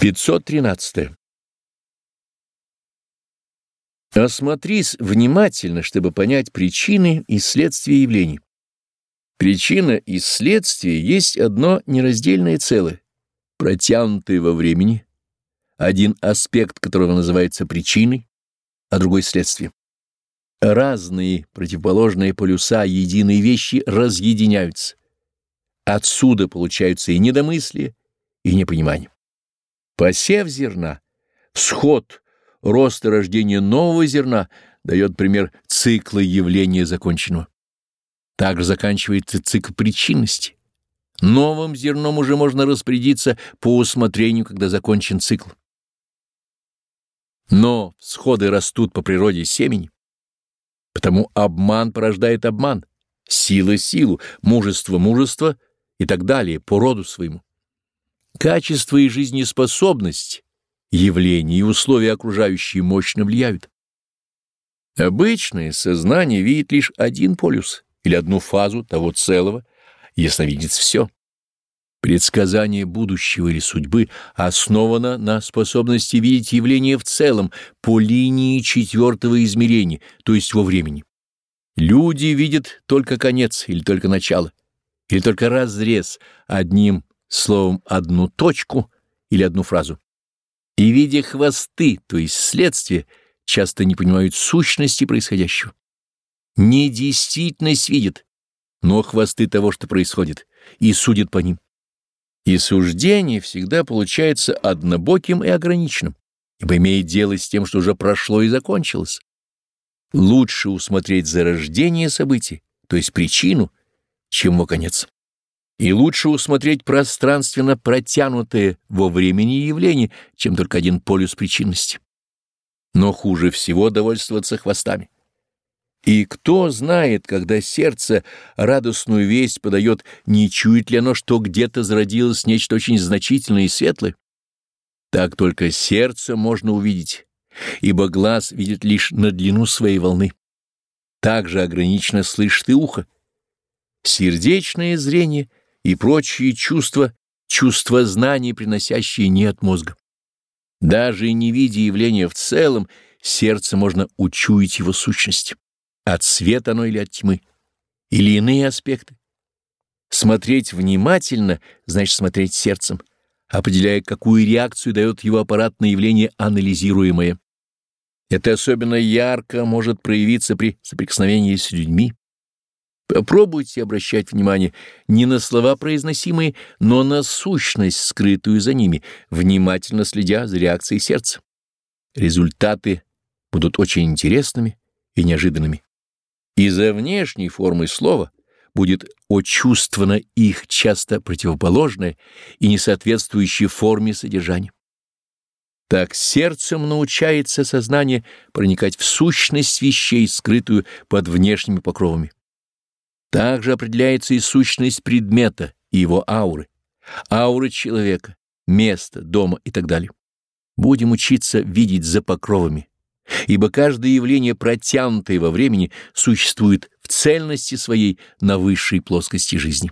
513. Осмотрись внимательно, чтобы понять причины и следствия явлений. Причина и следствие есть одно нераздельное целое, протянутое во времени, один аспект которого называется причиной, а другой — следствием. Разные противоположные полюса единой вещи разъединяются. Отсюда получаются и недомыслие, и непонимание. Посев зерна, всход, рост и рождение нового зерна дает пример цикла явления законченного. Также заканчивается цикл причинности. Новым зерном уже можно распорядиться по усмотрению, когда закончен цикл. Но всходы растут по природе семени, потому обман порождает обман, сила — силу, мужество — мужество и так далее по роду своему. Качество и жизнеспособность, явления и условия окружающие мощно влияют. Обычное сознание видит лишь один полюс или одну фазу того целого, ясновидец все. Предсказание будущего или судьбы основано на способности видеть явление в целом по линии четвертого измерения, то есть во времени. Люди видят только конец или только начало, или только разрез одним словом одну точку или одну фразу. И, видя хвосты, то есть следствие, часто не понимают сущности происходящего. Не действительность видят, но хвосты того, что происходит, и судят по ним. И суждение всегда получается однобоким и ограниченным, ибо имеет дело с тем, что уже прошло и закончилось. Лучше усмотреть зарождение событий, то есть причину, чем его конец и лучше усмотреть пространственно протянутое во времени явление, чем только один полюс причинности. Но хуже всего довольствоваться хвостами. И кто знает, когда сердце радостную весть подает, не чует ли оно, что где-то зародилось нечто очень значительное и светлое? Так только сердце можно увидеть, ибо глаз видит лишь на длину своей волны. Также ограниченно слышит и ухо. Сердечное зрение и прочие чувства, чувства знаний, приносящие не от мозга. Даже не видя явления в целом, сердце можно учуять его сущность, от света оно или от тьмы, или иные аспекты. Смотреть внимательно значит смотреть сердцем, определяя, какую реакцию дает его аппарат на явление анализируемое. Это особенно ярко может проявиться при соприкосновении с людьми, Попробуйте обращать внимание не на слова произносимые, но на сущность, скрытую за ними, внимательно следя за реакцией сердца. Результаты будут очень интересными и неожиданными. Из-за внешней формы слова будет очувствовано их часто противоположное и несоответствующее форме содержания. Так сердцем научается сознание проникать в сущность вещей, скрытую под внешними покровами. Также определяется и сущность предмета и его ауры, ауры человека, места, дома и так далее. Будем учиться видеть за покровами, ибо каждое явление, протянутое во времени, существует в цельности своей на высшей плоскости жизни.